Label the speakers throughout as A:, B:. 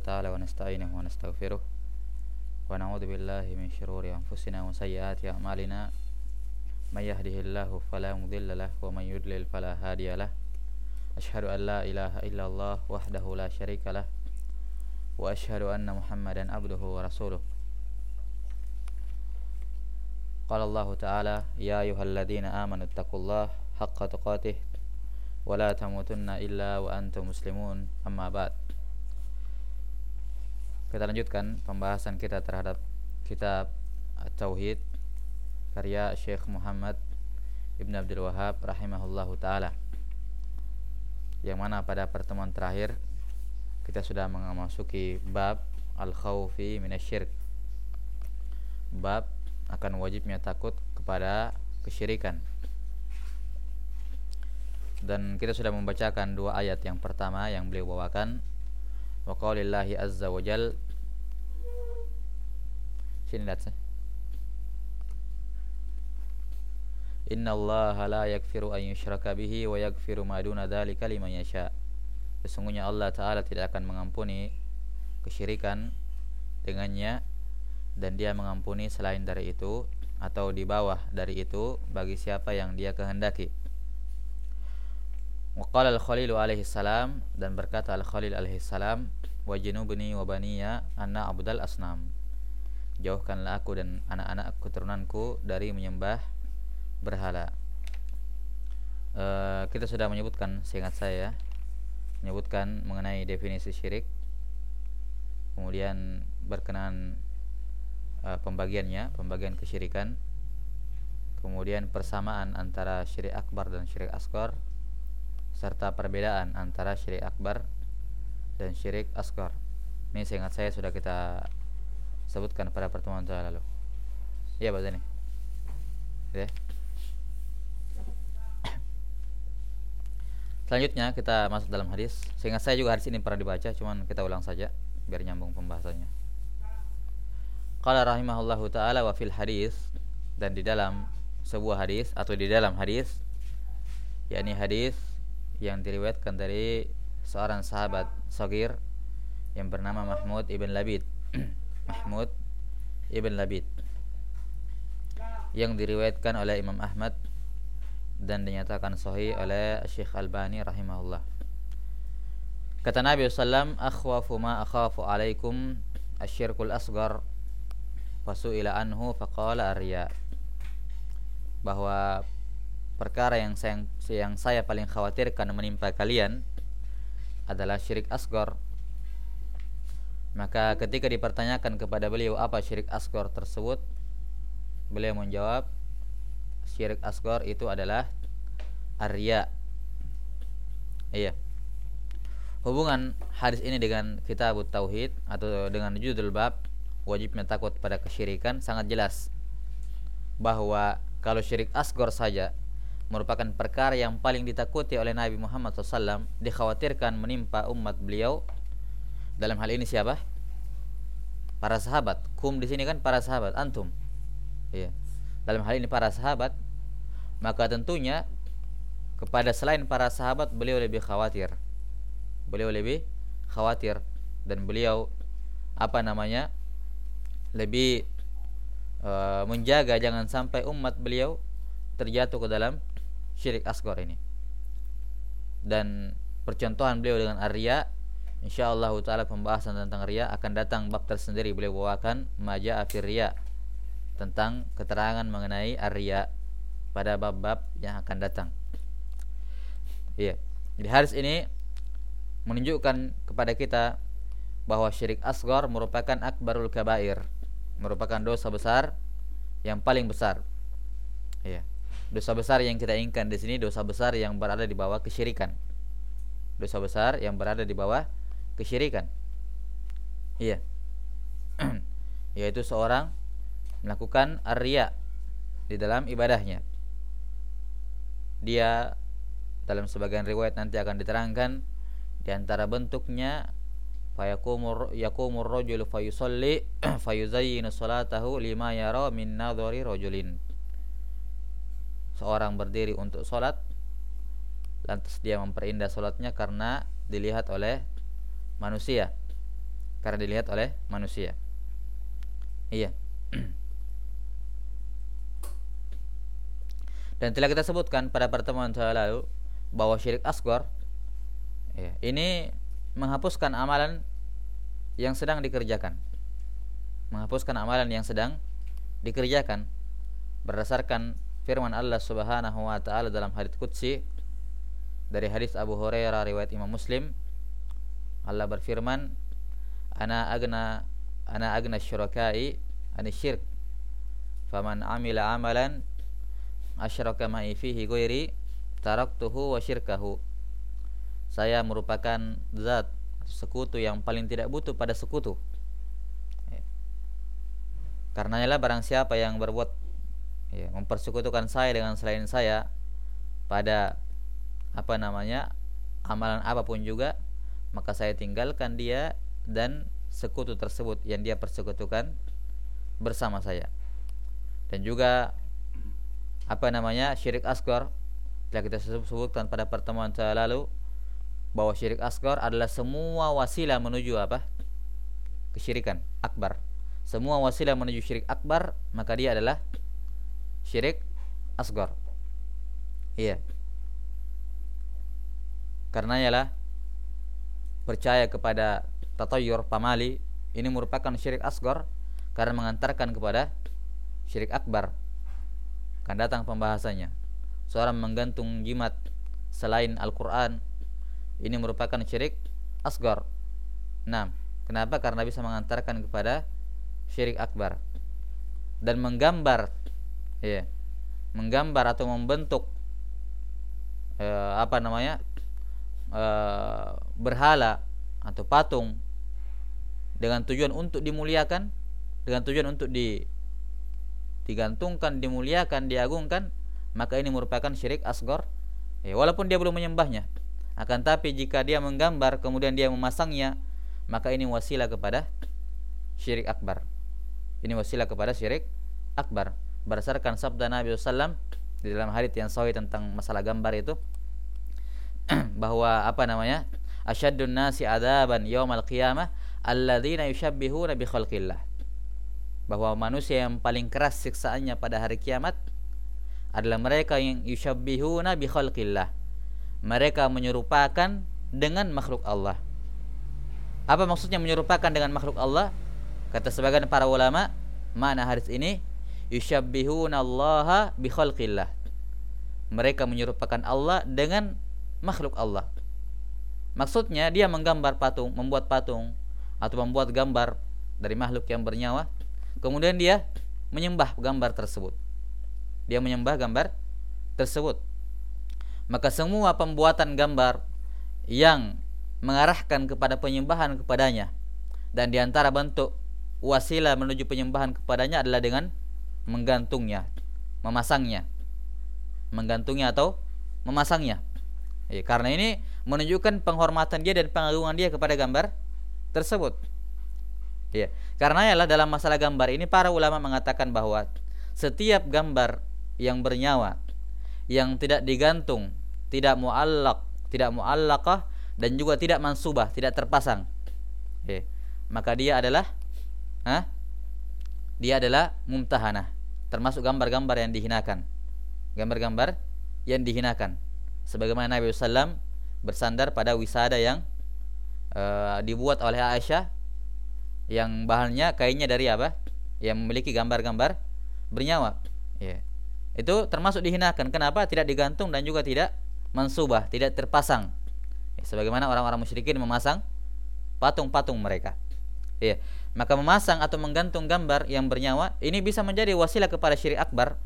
A: تعالى ونستعينه ونستغفره ونعوذ بالله من شرور أنفسنا وسيئات أعمالنا من يهده الله فلا مضل له ومن يضلل فلا هادي له أشهد أن لا إله إلا الله وحده لا شريك له وأشهد أن محمدا عبده ورسوله قال الله تعالى يا أيها الذين آمنوا اتقوا الله حق تقاته ولا تموتن إلا وأنتم مسلمون أما بعد kita lanjutkan pembahasan kita terhadap kitab Tauhid karya Syekh Muhammad Ibn Abdul Wahab rahimahullahu taala. Yang mana pada pertemuan terakhir kita sudah memasuki bab al-khaufi minasyirk. Bab akan wajibnya takut kepada kesyirikan. Dan kita sudah membacakan dua ayat yang pertama yang beliau bawakan wa qaulillahi azza wa jal sini lihat Inna Allah la yakfiru an yushraka bihi wa yakfiru ma duna dhalika liman yasha. Sesungguhnya Allah Ta'ala tidak akan mengampuni kesyirikan dengannya dan dia mengampuni selain dari itu atau di bawah dari itu bagi siapa yang dia kehendaki. Waqala al-Khalil alaihi salam dan berkata al-Khalil alaihi salam wa junubni wa baniya anna abdal asnam. Jauhkanlah aku dan anak-anak keturunanku dari menyembah berhala. E, kita sudah menyebutkan, seingat saya, menyebutkan mengenai definisi syirik, kemudian berkenaan e, pembagiannya, pembagian kesyirikan, kemudian persamaan antara syirik akbar dan syirik asgar, serta perbedaan antara syirik akbar dan syirik asgar. Ini seingat saya sudah kita sebutkan pada pertemuan lalu. Iya, Pak Zani. Ya. Selanjutnya kita masuk dalam hadis. Sehingga saya juga hadis ini pernah dibaca, cuman kita ulang saja biar nyambung pembahasannya. Qala rahimahullahu taala wa fil hadis dan di dalam sebuah hadis atau di dalam hadis yakni hadis yang diriwayatkan dari seorang sahabat sagir yang bernama Mahmud ibn Labid. Mahmud ibn Labid yang diriwayatkan oleh Imam Ahmad dan dinyatakan sahih oleh Syekh Albani rahimahullah. Kata Nabi sallam, "Akhwafu ma akhafu alaikum asyirkul asgar." Fasu'ila anhu faqala arya. Bahwa perkara yang saya, yang saya paling khawatirkan menimpa kalian adalah syirik asgar. Maka ketika dipertanyakan kepada beliau apa syirik asgar tersebut, beliau menjawab, syirik asgor itu adalah arya. Iya. Hubungan hadis ini dengan kitab tauhid atau dengan judul bab wajibnya takut pada kesyirikan sangat jelas bahwa kalau syirik asgor saja merupakan perkara yang paling ditakuti oleh Nabi Muhammad SAW dikhawatirkan menimpa umat beliau dalam hal ini siapa? Para sahabat. Kum di sini kan para sahabat antum. Iya. Dalam hal ini para sahabat maka tentunya kepada selain para sahabat beliau lebih khawatir beliau lebih khawatir dan beliau apa namanya lebih e, menjaga jangan sampai umat beliau terjatuh ke dalam syirik asgor ini dan percontohan beliau dengan Arya insyaallah taala pembahasan tentang ria akan datang bab tersendiri beliau bawakan maja afir ria tentang keterangan mengenai Arya pada bab-bab yang akan datang. Iya. Jadi hadis ini menunjukkan kepada kita bahwa syirik asgar merupakan akbarul kabair, merupakan dosa besar yang paling besar. Iya. Dosa besar yang kita inginkan di sini dosa besar yang berada di bawah kesyirikan. Dosa besar yang berada di bawah kesyirikan. Iya. Yaitu seorang melakukan arya di dalam ibadahnya dia dalam sebagian riwayat nanti akan diterangkan di antara bentuknya fayakumur yakumur rajul fayusalli fayuzayyinu salatahu lima yara min nadhari rajulin seorang berdiri untuk salat lantas dia memperindah salatnya karena dilihat oleh manusia karena dilihat oleh manusia. Iya. Dan telah kita sebutkan pada pertemuan saya lalu bahwa syirik asgor ya, ini menghapuskan amalan yang sedang dikerjakan. Menghapuskan amalan yang sedang dikerjakan berdasarkan firman Allah Subhanahu wa taala dalam hadis qudsi dari hadis Abu Hurairah riwayat Imam Muslim. Allah berfirman ana agna ana agna syurakai ani syirk. Faman amila amalan asyraka ma'i fihi ghairi taraktuhu wa syirkahu. Saya merupakan zat sekutu yang paling tidak butuh pada sekutu. Ya. karena lah barang siapa yang berbuat ya, mempersekutukan saya dengan selain saya pada apa namanya amalan apa pun juga maka saya tinggalkan dia dan sekutu tersebut yang dia persekutukan bersama saya. Dan juga apa namanya syirik asgar telah kita sebutkan pada pertemuan saya lalu bahwa syirik asgar adalah semua wasilah menuju apa? Kesyirikan akbar. Semua wasilah menuju syirik akbar maka dia adalah syirik asgar iya karena ialah percaya kepada tatayur pamali ini merupakan syirik asgar karena mengantarkan kepada syirik akbar akan datang pembahasannya. Seorang menggantung jimat selain Al-Quran ini merupakan syirik asgar. Nah, kenapa? Karena bisa mengantarkan kepada syirik akbar dan menggambar, ya, menggambar atau membentuk eh, apa namanya eh, berhala atau patung dengan tujuan untuk dimuliakan, dengan tujuan untuk di digantungkan, dimuliakan, diagungkan, maka ini merupakan syirik asgor. Ya, walaupun dia belum menyembahnya. Akan tapi jika dia menggambar kemudian dia memasangnya, maka ini wasilah kepada syirik akbar. Ini wasilah kepada syirik akbar. Berdasarkan sabda Nabi SAW di dalam hadits yang sahih tentang masalah gambar itu bahwa apa namanya? Asyaddun nasi adaban yaumal qiyamah alladzina yushabbihuna bi khalqillah bahwa manusia yang paling keras siksaannya pada hari kiamat adalah mereka yang yushabbihuna bi khalqillah. Mereka menyerupakan dengan makhluk Allah. Apa maksudnya menyerupakan dengan makhluk Allah? Kata sebagian para ulama, mana hadis ini yushabbihuna Allah bi khalqillah. Mereka menyerupakan Allah dengan makhluk Allah. Maksudnya dia menggambar patung, membuat patung atau membuat gambar dari makhluk yang bernyawa Kemudian dia menyembah gambar tersebut. Dia menyembah gambar tersebut. Maka semua pembuatan gambar yang mengarahkan kepada penyembahan kepadanya dan di antara bentuk wasilah menuju penyembahan kepadanya adalah dengan menggantungnya, memasangnya, menggantungnya atau memasangnya. Ya, karena ini menunjukkan penghormatan dia dan pengagungan dia kepada gambar tersebut. Ya, karena ialah dalam masalah gambar ini para ulama mengatakan bahwa setiap gambar yang bernyawa yang tidak digantung, tidak muallak, tidak muallakah dan juga tidak mansubah, tidak terpasang. Ya, maka dia adalah ha? Dia adalah mumtahanah, termasuk gambar-gambar yang dihinakan. Gambar-gambar yang dihinakan. Sebagaimana Nabi SAW bersandar pada wisada yang uh, dibuat oleh Aisyah yang bahannya kainnya dari apa? Yang memiliki gambar-gambar bernyawa. Ya. Itu termasuk dihinakan. Kenapa? Tidak digantung dan juga tidak mansubah, tidak terpasang. Ya, sebagaimana orang-orang musyrikin memasang patung-patung mereka. Ya. Maka memasang atau menggantung gambar yang bernyawa ini bisa menjadi wasilah kepada syirik akbar.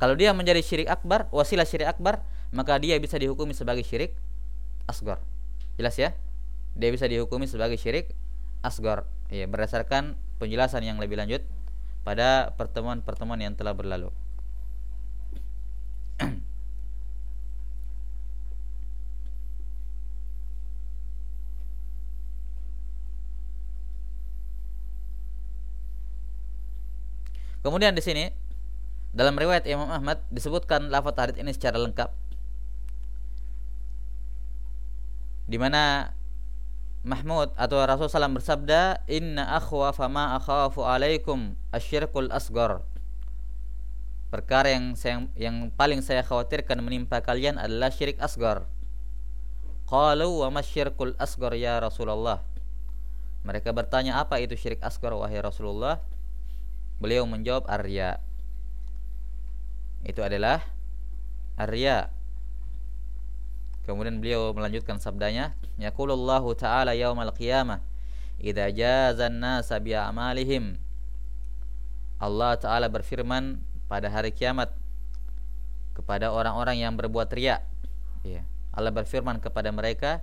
A: Kalau dia menjadi syirik akbar, wasilah syirik akbar, maka dia bisa dihukumi sebagai syirik asgar. Jelas ya? Dia bisa dihukumi sebagai syirik asgar ya berdasarkan penjelasan yang lebih lanjut pada pertemuan-pertemuan yang telah berlalu Kemudian di sini dalam riwayat Imam Ahmad disebutkan lafaz hadis ini secara lengkap di mana Mahmud atau Rasul SAW bersabda, Inna akhwa fama akhafu alaikum asyirkul asgar. Perkara yang saya, yang paling saya khawatirkan menimpa kalian adalah syirik asgar. Qalu wa masyirkul asgar ya Rasulullah. Mereka bertanya apa itu syirik asgar wahai Rasulullah? Beliau menjawab arya. Itu adalah arya. Kemudian beliau melanjutkan sabdanya, Yaqulullahu ta'ala yaumal qiyamah idza jazan nasa bi a'malihim. Allah taala berfirman pada hari kiamat kepada orang-orang yang berbuat riya. Ya. Allah berfirman kepada mereka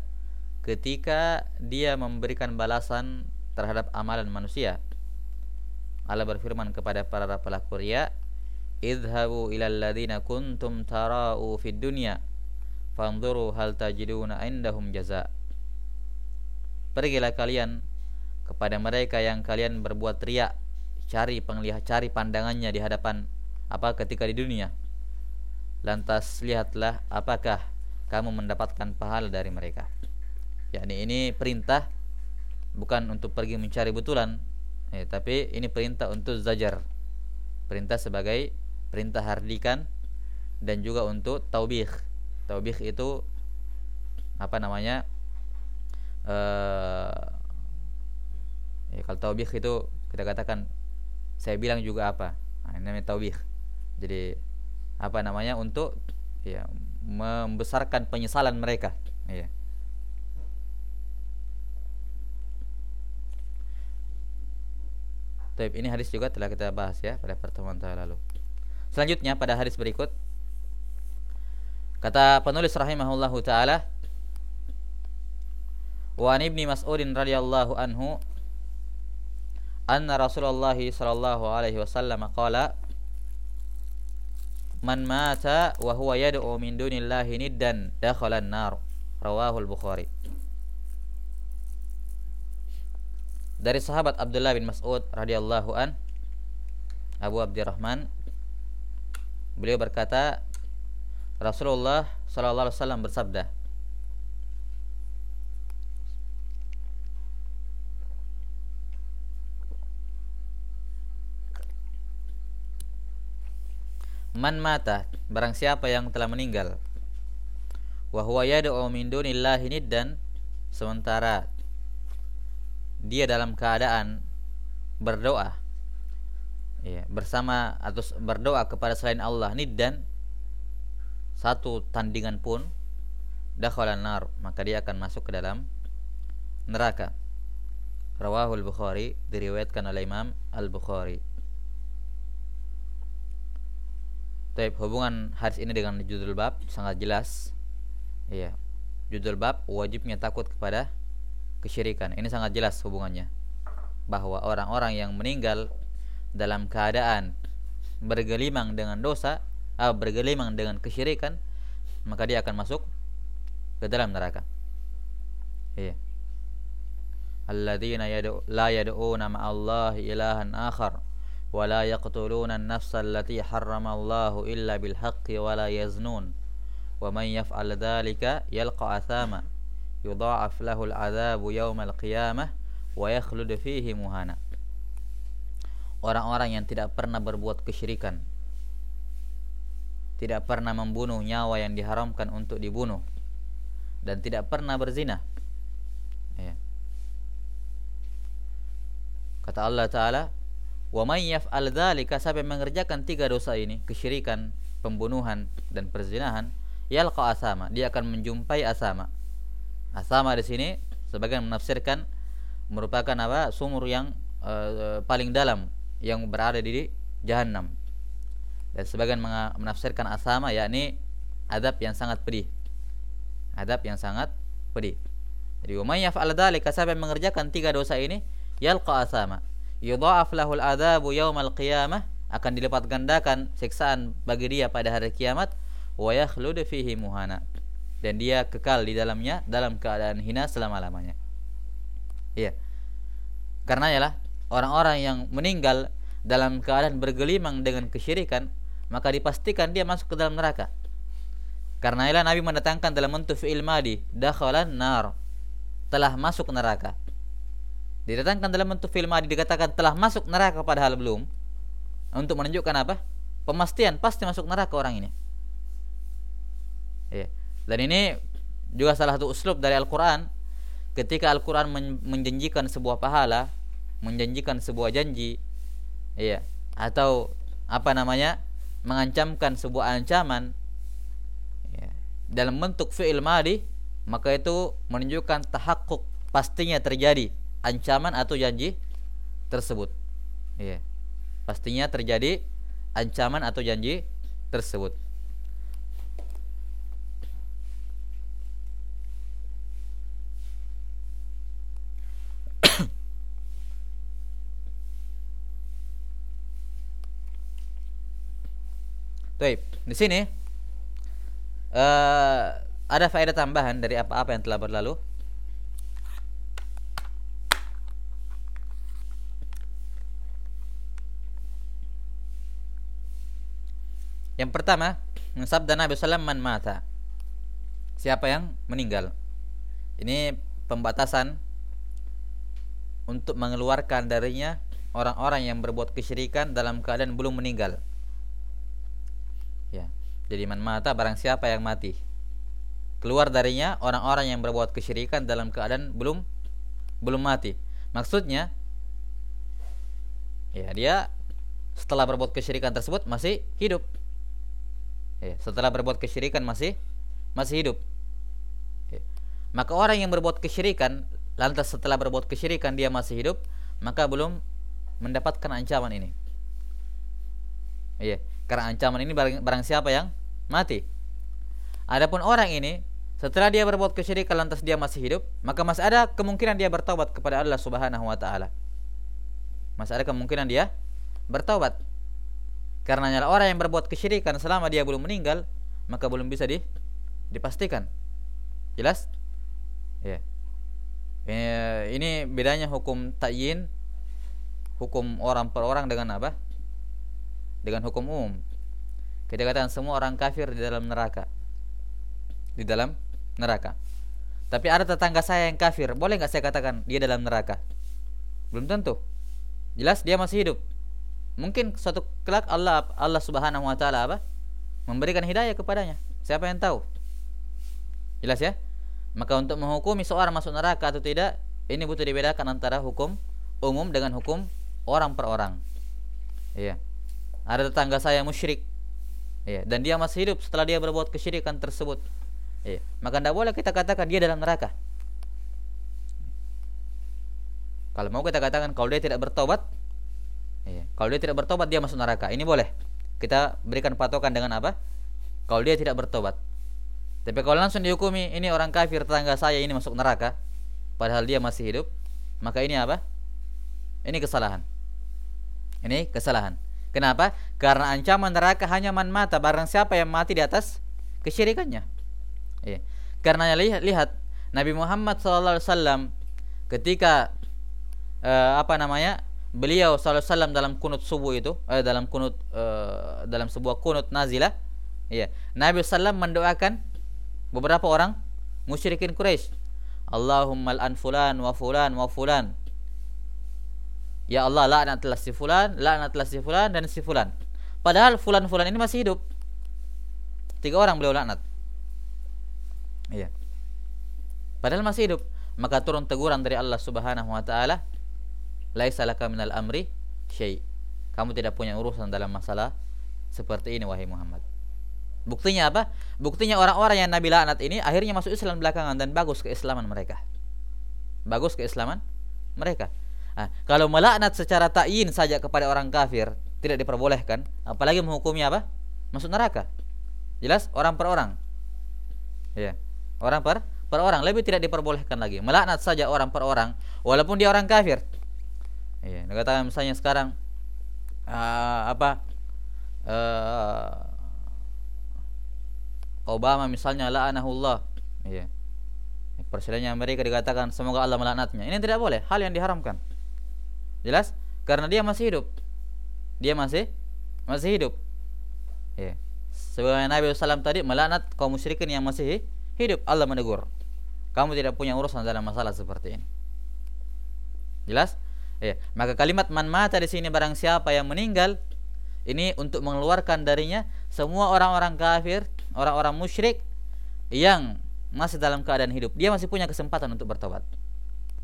A: ketika dia memberikan balasan terhadap amalan manusia. Allah berfirman kepada para pelaku riya, "Idhabu ilal ladzina kuntum tara'u fid dunya fanzuru hal tajiduna indahum jaza." Pergilah kalian kepada mereka yang kalian berbuat riya, cari penglihat cari pandangannya di hadapan apa ketika di dunia. Lantas lihatlah apakah kamu mendapatkan pahala dari mereka. Yakni ini perintah bukan untuk pergi mencari betulan eh, tapi ini perintah untuk zajar. Perintah sebagai perintah hardikan dan juga untuk taubih taubih itu apa namanya eh ya, kalau taubih itu kita katakan saya bilang juga apa? Nah, ini namanya taubih jadi apa namanya untuk ya membesarkan penyesalan mereka. Ya Taib ini hadis juga telah kita bahas ya pada pertemuan lalu. Selanjutnya pada hadis berikut kata penulis rahimahullahu taala Wa an Ibni Mas'udin radhiyallahu anhu anna Rasulullah sallallahu alaihi wasallam qala man mata wa huwa yad'u min dunillahi niddan dakhala an-nar rawahu al-bukhari dari sahabat Abdullah bin Mas'ud radhiyallahu an Abu Abdurrahman beliau berkata Rasulullah sallallahu alaihi wasallam bersabda Man mata barang siapa yang telah meninggal wa huwa yad'u min dunillahi niddan sementara dia dalam keadaan berdoa ya, bersama atau berdoa kepada selain Allah niddan satu tandingan pun dakhalan nar maka dia akan masuk ke dalam neraka rawahul bukhari diriwayatkan oleh Imam Al-Bukhari Tapi hubungan hadis ini dengan judul bab sangat jelas. Iya. Judul bab wajibnya takut kepada kesyirikan. Ini sangat jelas hubungannya. Bahwa orang-orang yang meninggal dalam keadaan bergelimang dengan dosa, ah, bergelimang dengan kesyirikan, maka dia akan masuk ke dalam neraka. Iya. Alladzina yad'u la yad'una ma'allahi ilahan akhar ولا يقتلون النفس التي حرم الله إلا بالحق ولا يزنون ومن يفعل ذلك يلقى أثاما yudha'af lahul adzabu yaumal qiyamah wa yakhlud fihi muhana. Orang-orang yang tidak pernah berbuat kesyirikan, tidak pernah membunuh nyawa yang diharamkan untuk dibunuh dan tidak pernah berzina. Ya. Kata Allah Taala, "Wa may yaf'al dzalika sampai mengerjakan tiga dosa ini, kesyirikan, pembunuhan dan perzinahan, yalqa asama, dia akan menjumpai asama." Asama di sini sebagian menafsirkan merupakan apa? sumur yang uh, paling dalam yang berada di jahanam. Dan sebagian menafsirkan asama yakni adab yang sangat pedih. Adab yang sangat pedih. Jadi wa may yaf'al dzalika sampai mengerjakan tiga dosa ini, yalqa asama yudha'af lahul adzabu yaumal qiyamah akan dilipat gandakan siksaan bagi dia pada hari kiamat wa yakhlud fihi muhana dan dia kekal di dalamnya dalam keadaan hina selama-lamanya. Iya. Karena ialah orang-orang yang meninggal dalam keadaan bergelimang dengan kesyirikan, maka dipastikan dia masuk ke dalam neraka. Karena ialah Nabi mendatangkan dalam bentuk fi'il madi, dakhalan nar. telah masuk neraka. Didatangkan dalam bentuk film adi dikatakan telah masuk neraka padahal belum. Untuk menunjukkan apa? Pemastian pasti masuk neraka orang ini. Ya. Dan ini juga salah satu uslub dari Al-Quran. Ketika Al-Quran menjanjikan sebuah pahala menjanjikan sebuah janji iya atau apa namanya mengancamkan sebuah ancaman ya, dalam bentuk fi'il madi maka itu menunjukkan tahakkuk pastinya terjadi ancaman atau janji tersebut. Iya pastinya terjadi ancaman atau janji tersebut Baik, di sini uh, ada faedah tambahan dari apa-apa yang telah berlalu. Yang pertama, sabda Nabi SAW man mata. Siapa yang meninggal? Ini pembatasan untuk mengeluarkan darinya orang-orang yang berbuat kesyirikan dalam keadaan belum meninggal jadi man mata barang siapa yang mati? Keluar darinya orang-orang yang berbuat kesyirikan dalam keadaan belum belum mati. Maksudnya ya dia setelah berbuat kesyirikan tersebut masih hidup. Ya, setelah berbuat kesyirikan masih masih hidup. Ya. maka orang yang berbuat kesyirikan lantas setelah berbuat kesyirikan dia masih hidup maka belum mendapatkan ancaman ini. Iya karena ancaman ini barang, barang siapa yang mati. Adapun orang ini setelah dia berbuat kesyirikan lantas dia masih hidup, maka masih ada kemungkinan dia bertobat kepada Allah Subhanahu wa taala. Masih ada kemungkinan dia bertobat. Karena nyala orang yang berbuat kesyirikan selama dia belum meninggal, maka belum bisa di, dipastikan. Jelas? Ya. Ini, ini bedanya hukum takyin hukum orang per orang dengan apa? Dengan hukum umum. Kita katakan semua orang kafir di dalam neraka. Di dalam neraka. Tapi ada tetangga saya yang kafir, boleh nggak saya katakan dia dalam neraka? Belum tentu. Jelas dia masih hidup. Mungkin suatu kelak Allah Allah Subhanahu wa taala apa? Memberikan hidayah kepadanya. Siapa yang tahu? Jelas ya? Maka untuk menghukumi seorang masuk neraka atau tidak, ini butuh dibedakan antara hukum umum dengan hukum orang per orang. Iya ada tetangga saya musyrik. Ya, dan dia masih hidup setelah dia berbuat kesyirikan tersebut. Ya, maka tidak boleh kita katakan dia dalam neraka. Kalau mau kita katakan kalau dia tidak bertobat ya, kalau dia tidak bertobat dia masuk neraka. Ini boleh. Kita berikan patokan dengan apa? Kalau dia tidak bertobat. Tapi kalau langsung dihukumi ini orang kafir tetangga saya ini masuk neraka padahal dia masih hidup maka ini apa? Ini kesalahan. Ini kesalahan Kenapa? Karena ancaman neraka hanya man mata barang siapa yang mati di atas kesyirikannya. Ya. Karena lihat, lihat Nabi Muhammad SAW ketika uh, apa namanya beliau SAW dalam kunut subuh itu uh, dalam kunut uh, dalam sebuah kunut nazilah ya Nabi SAW mendoakan beberapa orang musyrikin Quraisy Allahumma al-an wa fulan wa fulan Ya Allah laknatlah si fulan, laknatlah si fulan dan si fulan. Padahal fulan-fulan ini masih hidup. Tiga orang beliau laknat. Iya. Padahal masih hidup. Maka turun teguran dari Allah Subhanahu wa taala, "Laisa laka minal amri syai." Kamu tidak punya urusan dalam masalah seperti ini wahai Muhammad. Buktinya apa? Buktinya orang-orang yang Nabi laknat ini akhirnya masuk Islam belakangan dan bagus keislaman mereka. Bagus keislaman mereka. Nah, kalau melaknat secara takyin saja kepada orang kafir tidak diperbolehkan, apalagi menghukumi apa? Masuk neraka. Jelas orang per orang. Ya. Orang per per orang lebih tidak diperbolehkan lagi. Melaknat saja orang per orang walaupun dia orang kafir. Ya, katakan misalnya sekarang uh, apa? Uh, Obama misalnya la'anahullah. Ya. Presidennya Amerika dikatakan semoga Allah melaknatnya. Ini tidak boleh, hal yang diharamkan. Jelas? Karena dia masih hidup. Dia masih masih hidup. Ya. Sebagaimana Nabi SAW tadi melaknat kaum musyrikin yang masih hidup, Allah menegur. Kamu tidak punya urusan dalam masalah seperti ini. Jelas? Ya, maka kalimat man mata di sini barang siapa yang meninggal ini untuk mengeluarkan darinya semua orang-orang kafir, orang-orang musyrik yang masih dalam keadaan hidup. Dia masih punya kesempatan untuk bertobat.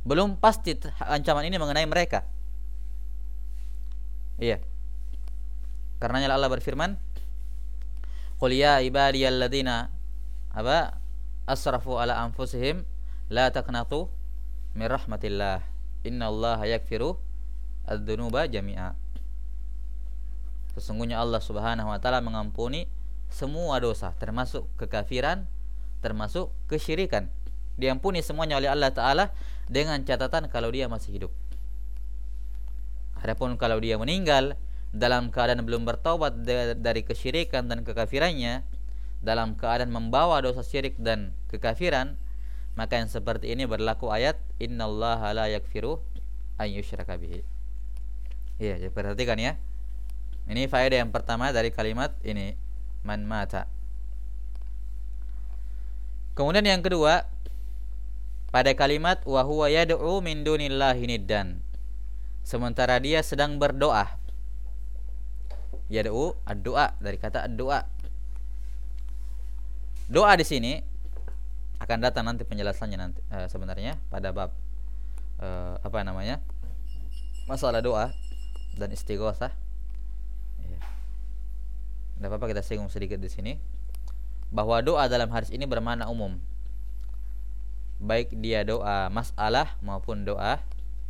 A: Belum pasti ancaman ini mengenai mereka. Iya. Karenanya Allah berfirman, "Qul ya ibadiyalladzina apa asrafu ala anfusihim la taqnatu min rahmatillah. Innallaha yakfiru adz-dzunuba jami'a." Sesungguhnya Allah Subhanahu wa taala mengampuni semua dosa termasuk kekafiran, termasuk kesyirikan. Diampuni semuanya oleh Allah taala dengan catatan kalau dia masih hidup. Adapun kalau dia meninggal dalam keadaan belum bertobat dari kesyirikan dan kekafirannya, dalam keadaan membawa dosa syirik dan kekafiran, maka yang seperti ini berlaku ayat innallaha la yakfiru an yusyraka bihi. Iya, jadi perhatikan ya. Ini faedah yang pertama dari kalimat ini man mata. Kemudian yang kedua pada kalimat wa huwa yad'u min dunillahi niddan sementara dia sedang berdoa. Ya doa dari kata doa doa di sini akan datang nanti penjelasannya nanti uh, sebenarnya pada bab uh, apa namanya masalah doa dan istighosah. Ya. Tidak apa-apa kita singgung sedikit di sini. Bahwa doa dalam hadis ini bermakna umum. Baik dia doa masalah maupun doa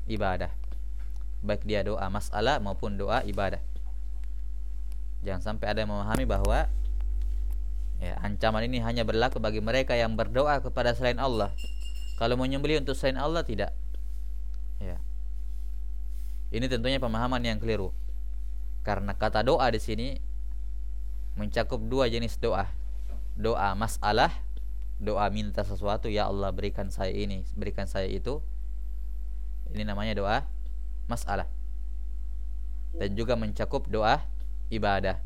A: ibadah baik dia doa masalah maupun doa ibadah. Jangan sampai ada yang memahami bahwa ya, ancaman ini hanya berlaku bagi mereka yang berdoa kepada selain Allah. Kalau menyembelih untuk selain Allah tidak. Ya. Ini tentunya pemahaman yang keliru. Karena kata doa di sini mencakup dua jenis doa. Doa masalah, doa minta sesuatu, ya Allah berikan saya ini, berikan saya itu. Ini namanya doa masalah. Dan juga mencakup doa ibadah.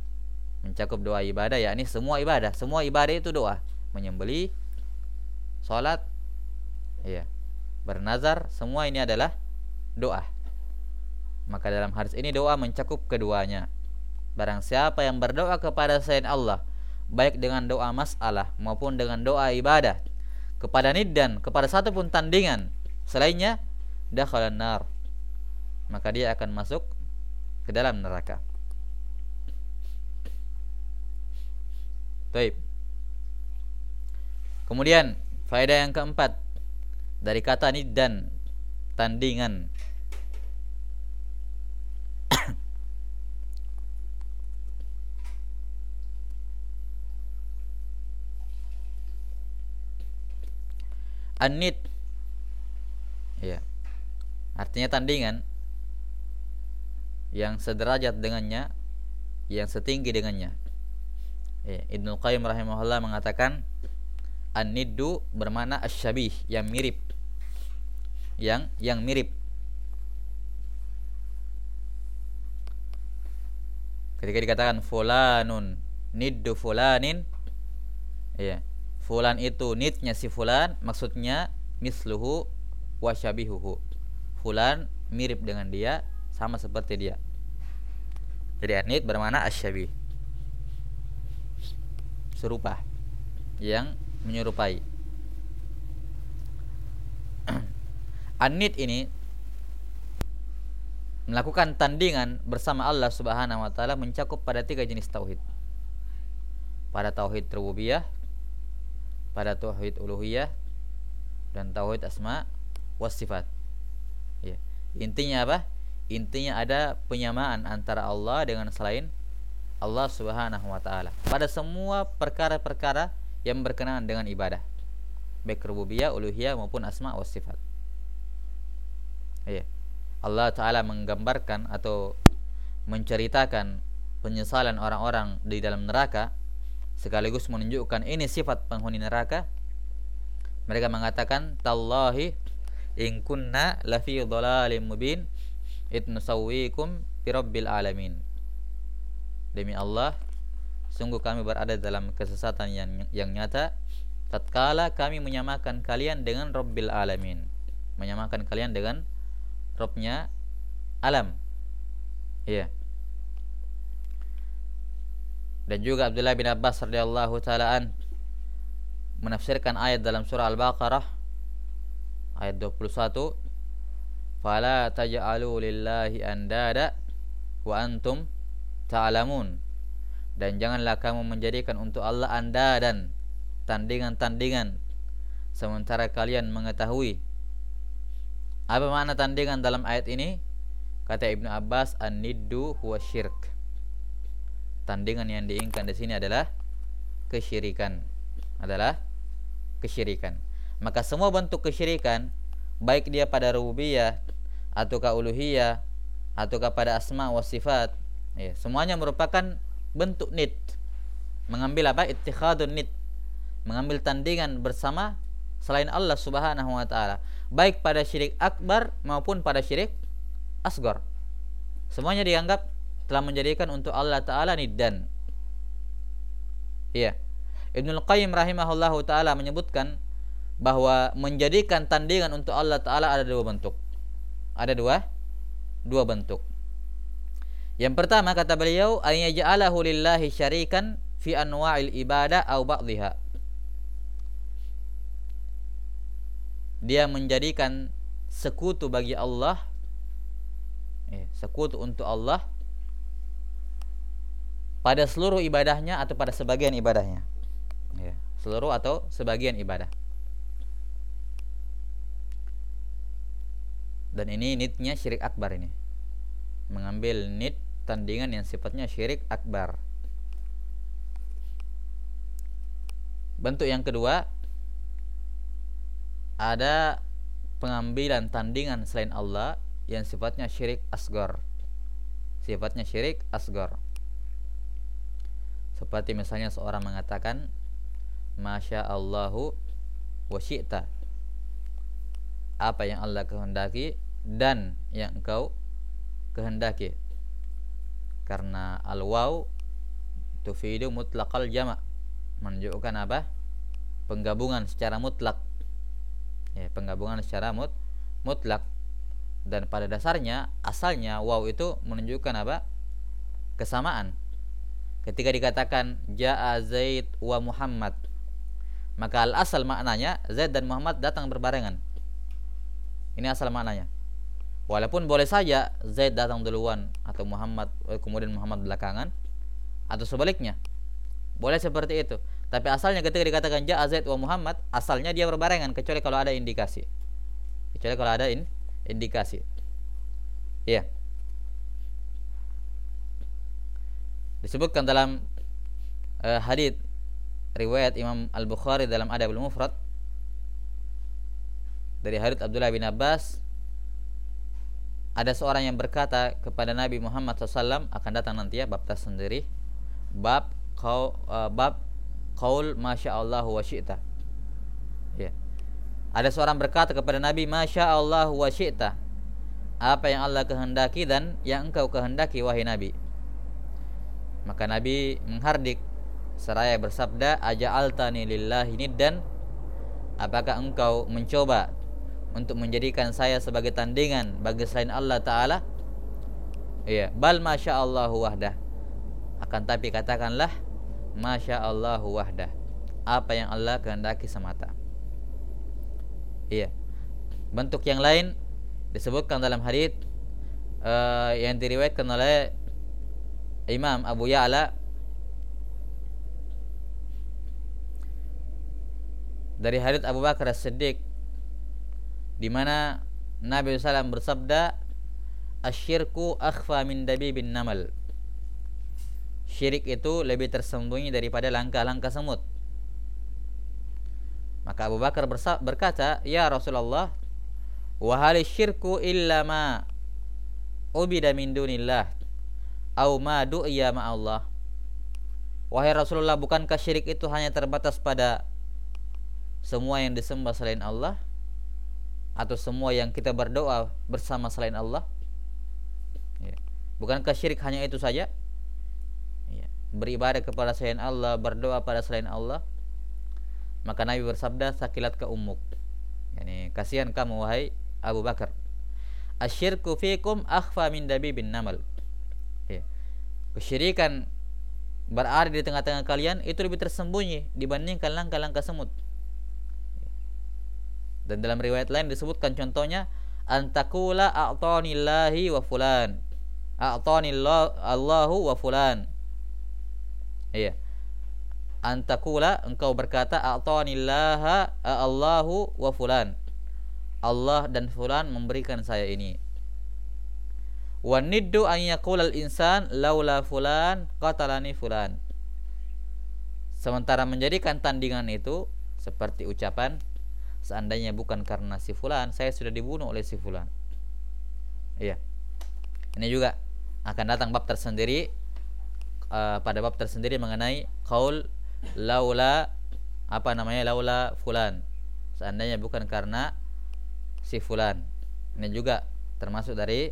A: Mencakup doa ibadah yakni semua ibadah. Semua ibadah itu doa. Menyembeli salat ya bernazar semua ini adalah doa. Maka dalam hadis ini doa mencakup keduanya. Barang siapa yang berdoa kepada selain Allah baik dengan doa masalah maupun dengan doa ibadah kepada niddan kepada satu pun tandingan selainnya dakhalan nar maka dia akan masuk ke dalam neraka. Taib. Kemudian faedah yang keempat dari kata dan tandingan. Anid ya. Artinya tandingan yang sederajat dengannya, yang setinggi dengannya. Ya, Ibnu Qayyim rahimahullah mengatakan an-niddu bermakna asyabih, yang mirip. Yang yang mirip. Ketika dikatakan fulanun niddu fulanin ya, fulan itu nidnya si fulan maksudnya misluhu wa syabihuhu. Fulan mirip dengan dia sama seperti dia. Jadi anid bermakna asyabi. Serupa. Yang menyerupai. anid ini melakukan tandingan bersama Allah Subhanahu wa taala mencakup pada tiga jenis tauhid. Pada tauhid rububiyah, pada tauhid uluhiyah dan tauhid asma was sifat. Ya. Intinya apa? Intinya ada penyamaan antara Allah dengan selain Allah Subhanahu wa taala pada semua perkara-perkara yang berkenaan dengan ibadah baik rububiyah, uluhiyah maupun asma wa sifat. Iya. Allah taala menggambarkan atau menceritakan penyesalan orang-orang di dalam neraka sekaligus menunjukkan ini sifat penghuni neraka. Mereka mengatakan tallahi in kunna lafi dhalalim mubin itnusawwikum birabbil alamin. Demi Allah sungguh kami berada dalam kesesatan yang yang nyata. Tatkala kami menyamakan kalian dengan Rabbil Alamin. Menyamakan kalian dengan Robnya alam. Iya. Dan juga Abdullah bin Abbas radhiyallahu taalaan menafsirkan ayat dalam surah Al-Baqarah ayat 21 fala taj'alu lillahi andada wa antum ta'lamun. Dan janganlah kamu menjadikan untuk Allah anda dan tandingan-tandingan sementara kalian mengetahui. Apa makna tandingan dalam ayat ini? Kata Ibnu Abbas an-niddu huwa syirk. Tandingan yang diinginkan di sini adalah kesyirikan. Adalah kesyirikan. Maka semua bentuk kesyirikan baik dia pada rububiyah ataukah uluhiyah ataukah pada asma wa sifat. Ya, semuanya merupakan bentuk nid. Mengambil apa? Ittikhadun nid. Mengambil tandingan bersama selain Allah Subhanahu wa taala. Baik pada syirik akbar maupun pada syirik asgar semuanya dianggap telah menjadikan untuk Allah taala niddan. Iya. Ibnu Qayyim rahimahullahu taala menyebutkan bahwa menjadikan tandingan untuk Allah taala ada dua bentuk ada dua dua bentuk yang pertama kata beliau ayyaj'alahu lillahi syarikan fi anwa'il ibadah au. Dia menjadikan sekutu bagi Allah eh, sekutu untuk Allah pada seluruh ibadahnya atau pada sebagian ibadahnya. Ya, seluruh atau sebagian ibadah. Dan ini nitnya syirik akbar ini. Mengambil nit tandingan yang sifatnya syirik akbar. Bentuk yang kedua ada pengambilan tandingan selain Allah yang sifatnya syirik asgar. Sifatnya syirik asgar. Seperti misalnya seorang mengatakan Masya Allahu wa syi'ta Apa yang Allah kehendaki dan yang engkau kehendaki. Karena al waw tufidu mutlaqal jama' menunjukkan apa? Penggabungan secara mutlak. Ya penggabungan secara mut mutlak. Dan pada dasarnya asalnya waw itu menunjukkan apa? Kesamaan. Ketika dikatakan jaa zaid wa muhammad maka al asal maknanya zaid dan muhammad datang berbarengan. Ini asal maknanya Walaupun boleh saja Zaid datang duluan atau Muhammad eh, kemudian Muhammad belakangan atau sebaliknya. Boleh seperti itu. Tapi asalnya ketika dikatakan ja Zaid wa Muhammad, asalnya dia berbarengan kecuali kalau ada indikasi. Kecuali kalau ada in, indikasi. Iya. Disebutkan dalam uh, hadis riwayat Imam Al-Bukhari dalam Adabul Mufrad dari hadis Abdullah bin Abbas ada seorang yang berkata kepada Nabi Muhammad SAW akan datang nanti ya bab sendiri. Bab kau uh, bab kaul masya Allah wa syi'ta. Ya. Ada seorang berkata kepada Nabi masya Allah wa syi'ta. Apa yang Allah kehendaki dan yang engkau kehendaki wahai Nabi. Maka Nabi menghardik seraya bersabda aja'altani lillahi niddan. Apakah engkau mencoba untuk menjadikan saya sebagai tandingan bagi selain Allah Ta'ala. Iya, bal masya Allah wahdah. Akan tapi katakanlah Masya Allah wahdah. Apa yang Allah kehendaki semata. Iya. Bentuk yang lain Disebutkan dalam hadis uh, Yang diriwayatkan oleh Imam Abu Ya'la. Dari hadis Abu Bakar As-Siddiq di mana Nabi SAW bersabda asyirku akhfa min dabibin namal. Syirik itu lebih tersembunyi daripada langkah-langkah semut. Maka Abu Bakar berkata ya Rasulullah wahali syirku illa ma ubida min dunillah au ma du'iya ma Allah. Wahai Rasulullah bukankah syirik itu hanya terbatas pada semua yang disembah selain Allah atau semua yang kita berdoa bersama selain Allah ya. bukankah syirik hanya itu saja ya. beribadah kepada selain Allah berdoa pada selain Allah Maka Nabi bersabda, "Sakilat ke ummuk." Yani kasihan kamu wahai Abu Bakar. Asyirku fikum akhfa min dabibin namal. Ya. Kesyirikan berada di tengah-tengah kalian itu lebih tersembunyi dibandingkan langkah-langkah semut. Dan dalam riwayat lain disebutkan contohnya antakula a'tanillahi wa fulan. A'tanillahu wa fulan. Iya antakula engkau berkata a'tanillaha Allahu wa fulan Allah dan fulan memberikan saya ini wa niddu an yaqulal insan laula fulan qatalani fulan sementara menjadikan tandingan itu seperti ucapan seandainya bukan karena si fulan saya sudah dibunuh oleh si fulan. Iya. Ini juga akan datang bab tersendiri uh, pada bab tersendiri mengenai qaul laula apa namanya laula fulan. Seandainya bukan karena si fulan. Ini juga termasuk dari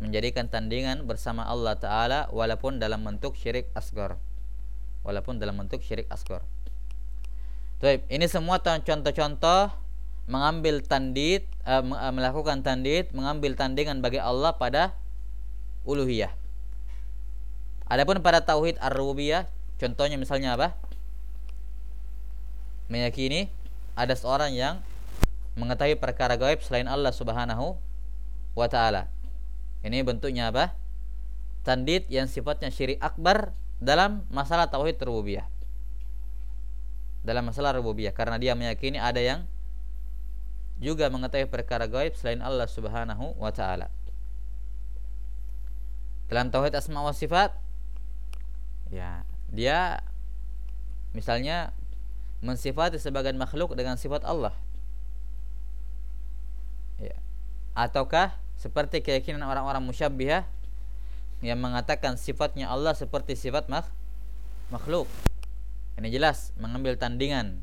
A: menjadikan tandingan bersama Allah taala walaupun dalam bentuk syirik asgar walaupun dalam bentuk syirik asgar Baik, ini semua contoh-contoh mengambil tandid uh, melakukan tandid mengambil tandingan bagi Allah pada uluhiyah adapun pada tauhid ar-rububiyah contohnya misalnya apa meyakini ada seorang yang mengetahui perkara gaib selain Allah Subhanahu wa taala. Ini bentuknya apa? Tandid yang sifatnya syirik akbar dalam masalah tauhid rububiyah. Dalam masalah rububiyah karena dia meyakini ada yang juga mengetahui perkara gaib selain Allah Subhanahu wa taala. Dalam tauhid asma wa sifat ya, dia misalnya mensifati sebagian makhluk dengan sifat Allah ya. ataukah seperti keyakinan orang-orang musyabbihah yang mengatakan sifatnya Allah seperti sifat mak makhluk ini jelas mengambil tandingan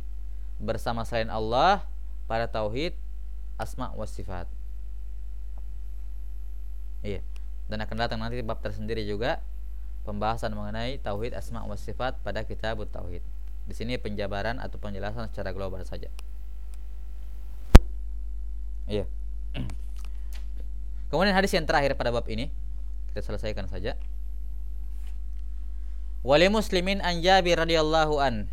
A: bersama selain Allah pada tauhid asma wa sifat iya dan akan datang nanti bab tersendiri juga pembahasan mengenai tauhid asma wa sifat pada kitab tauhid di sini penjabaran atau penjelasan secara global saja. Iya. Kemudian hadis yang terakhir pada bab ini kita selesaikan saja. Wali muslimin an Jabir radhiyallahu an.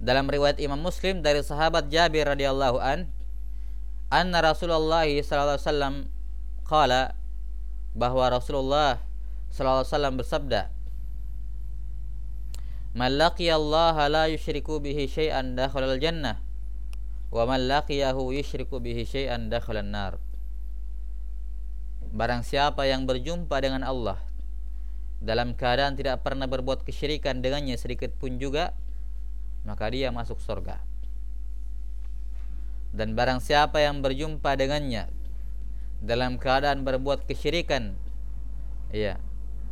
A: Dalam riwayat Imam Muslim dari sahabat Jabir radhiyallahu an, anna Rasulullah sallallahu alaihi wasallam qala bahwa Rasulullah sallallahu alaihi wasallam bersabda, Man laqiyallaha la yusyriku bihi syai'an dakhalal jannah wa man laqiyahu yusyriku bihi syai'an dakhalan nar. Barang siapa yang berjumpa dengan Allah dalam keadaan tidak pernah berbuat kesyirikan dengannya sedikit pun juga maka dia masuk surga. Dan barang siapa yang berjumpa dengannya dalam keadaan berbuat kesyirikan ya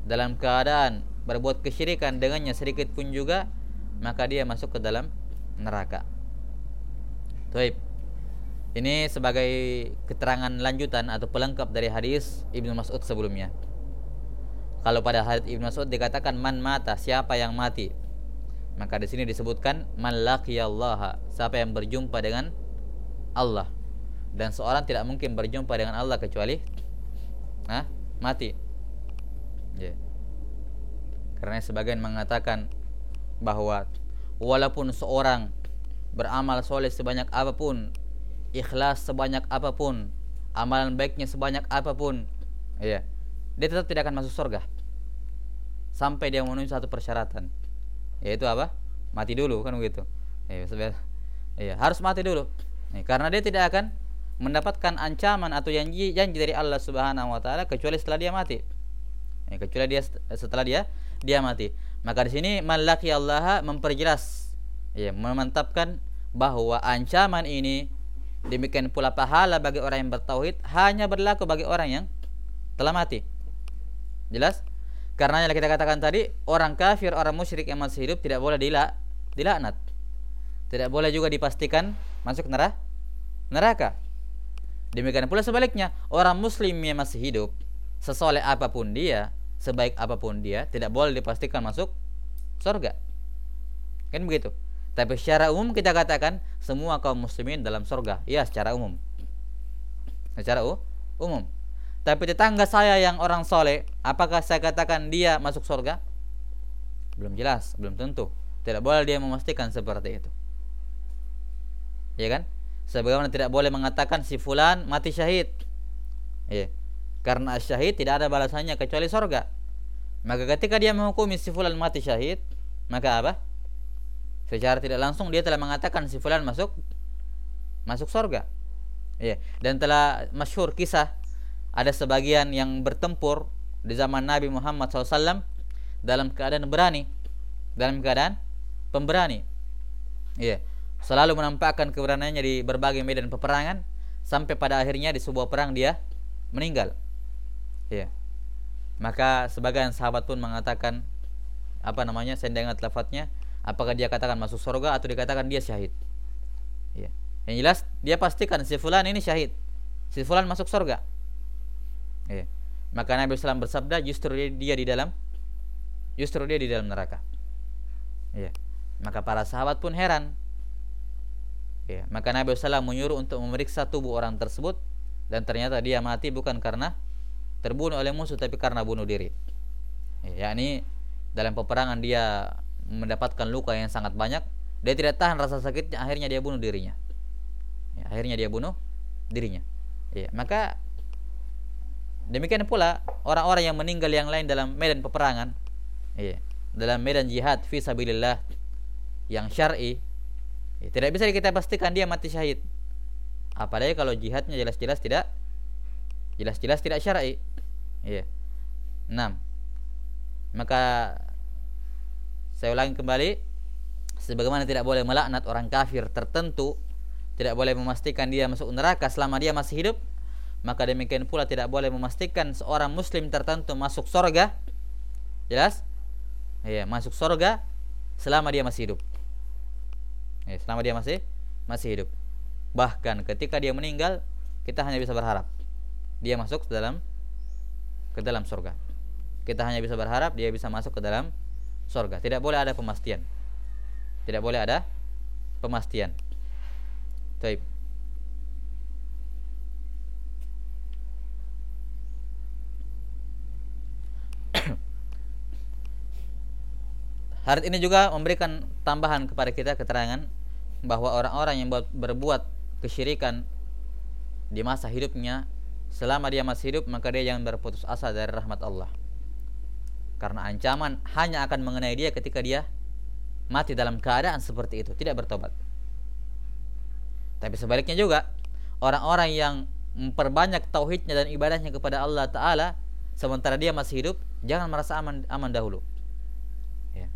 A: dalam keadaan berbuat kesyirikan dengannya sedikit pun juga maka dia masuk ke dalam neraka. Taib. Ini sebagai keterangan lanjutan atau pelengkap dari hadis Ibnu Mas'ud sebelumnya. Kalau pada hadis Ibnu Mas'ud dikatakan man mata, siapa yang mati? Maka di sini disebutkan man laqiyallaha, siapa yang berjumpa dengan Allah. Dan seorang tidak mungkin berjumpa dengan Allah kecuali nah, mati. Yeah. Karena sebagian mengatakan bahwa walaupun seorang beramal soleh sebanyak apa pun, ikhlas sebanyak apa pun, amalan baiknya sebanyak apa pun, ya, dia tetap tidak akan masuk surga. Sampai dia memenuhi satu persyaratan. Yaitu apa? Mati dulu kan begitu. Ya, harus mati dulu. Ya, karena dia tidak akan mendapatkan ancaman atau janji janji dari Allah Subhanahu wa taala kecuali setelah dia mati. Ya, kecuali dia setelah dia dia mati. Maka di sini malaki Allah memperjelas ya memantapkan bahwa ancaman ini demikian pula pahala bagi orang yang bertauhid hanya berlaku bagi orang yang telah mati. Jelas? Karena yang kita katakan tadi, orang kafir, orang musyrik yang masih hidup tidak boleh dilak, dilaknat. Tidak boleh juga dipastikan masuk neraka. Neraka. Demikian pula sebaliknya, orang muslim yang masih hidup, sesoleh apa pun dia, sebaik apa pun dia tidak boleh dipastikan masuk surga kan begitu Tapi secara umum kita katakan semua kaum muslimin dalam surga. Iya, secara umum. Secara umum. Tapi tetangga saya yang orang soleh, apakah saya katakan dia masuk surga? Belum jelas, belum tentu. Tidak boleh dia memastikan seperti itu. Ya kan? Sebagaimana tidak boleh mengatakan si fulan mati syahid. Ya. Karena syahid tidak ada balasannya kecuali surga. Maka ketika dia menghukumi si fulan mati syahid, maka apa? secara tidak langsung dia telah mengatakan si fulan masuk masuk surga. Ya, dan telah masyhur kisah ada sebagian yang bertempur di zaman Nabi Muhammad SAW dalam keadaan berani, dalam keadaan pemberani. Iya, selalu menampakkan keberaniannya di berbagai medan peperangan sampai pada akhirnya di sebuah perang dia meninggal. Iya. Maka sebagian sahabat pun mengatakan apa namanya? Saya ingat lafadznya apakah dia katakan masuk surga atau dikatakan dia syahid ya. yang jelas dia pastikan si fulan ini syahid si fulan masuk surga ya. maka Nabi SAW bersabda justru dia, di dalam justru dia di dalam neraka ya. maka para sahabat pun heran ya. maka Nabi SAW menyuruh untuk memeriksa tubuh orang tersebut dan ternyata dia mati bukan karena terbunuh oleh musuh tapi karena bunuh diri ya, yakni dalam peperangan dia mendapatkan luka yang sangat banyak dia tidak tahan rasa sakitnya akhirnya dia bunuh dirinya ya, akhirnya dia bunuh dirinya ya, maka demikian pula orang-orang yang meninggal yang lain dalam medan peperangan. Ya, dalam medan jihad fi sabilillah yang syar'i ya, tidak bisa kita pastikan dia mati syahid. Apalagi kalau jihadnya jelas-jelas tidak jelas-jelas tidak syar'i. Ya. 6 maka saya ulangi kembali sebagaimana tidak boleh melaknat orang kafir tertentu tidak boleh memastikan dia masuk neraka selama dia masih hidup maka demikian pula tidak boleh memastikan seorang muslim tertentu masuk surga jelas iya masuk surga selama dia masih hidup ya, selama dia masih masih hidup bahkan ketika dia meninggal kita hanya bisa berharap dia masuk ke dalam ke dalam surga kita hanya bisa berharap dia bisa masuk ke dalam sorga. Tidak boleh ada pemastian. Tidak boleh ada pemastian. Baik. Hadis ini juga memberikan tambahan kepada kita keterangan bahwa orang-orang yang berbuat kesyirikan di masa hidupnya selama dia masih hidup maka dia jangan berputus asa dari rahmat Allah. Karena ancaman hanya akan mengenai dia ketika dia mati dalam keadaan seperti itu tidak bertobat. Tapi sebaliknya juga orang-orang yang memperbanyak tauhidnya dan ibadahnya kepada Allah Ta'ala sementara dia masih hidup jangan merasa aman aman dahulu ya.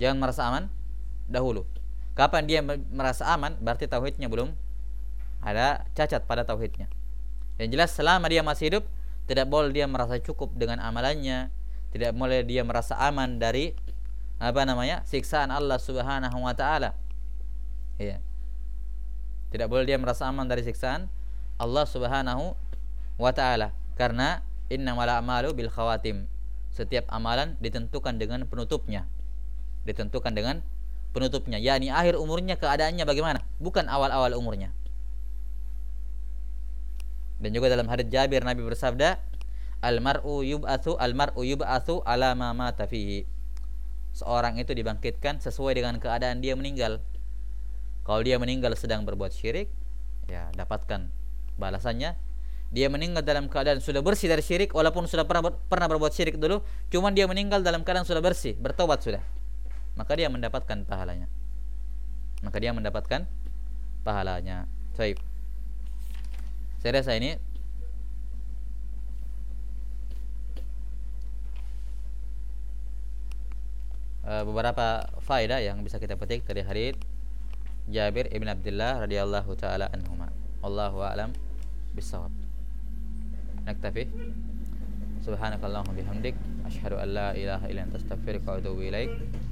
A: Jangan merasa aman dahulu. Kapan dia merasa aman berarti tauhidnya belum ada cacat pada tauhidnya. Yang jelas selama dia masih hidup tidak boleh dia merasa cukup dengan amalannya. Tidak boleh dia merasa aman dari apa namanya siksaan Allah Subhanahu wa taala. Ya tidak boleh dia merasa aman dari siksaan Allah Subhanahu wa taala. Karena innamal a'malu bil khawatim. Setiap amalan ditentukan dengan penutupnya ditentukan dengan penutupnya yakni akhir umurnya keadaannya bagaimana bukan awal-awal umurnya dan juga dalam hadis Jabir Nabi bersabda, "Al-mar'u yub'atsu al-mar'u yub'atsu ala ma mata fihi." Seorang itu dibangkitkan sesuai dengan keadaan dia meninggal. Kalau dia meninggal sedang berbuat syirik, ya dapatkan balasannya. Dia meninggal dalam keadaan sudah bersih dari syirik walaupun sudah pernah pernah berbuat syirik dulu, cuman dia meninggal dalam keadaan sudah bersih, bertobat sudah. Maka dia mendapatkan pahalanya. Maka dia mendapatkan pahalanya. Baik. Saya rasa ini uh, beberapa faedah yang bisa kita petik dari hadis Jabir ibn Abdullah radhiyallahu taala anhuma. Allahu a'lam bisawab. Naktafi. Subhanakallahumma bihamdik asyhadu an la ilaha illa anta astaghfiruka wa atubu ilaik.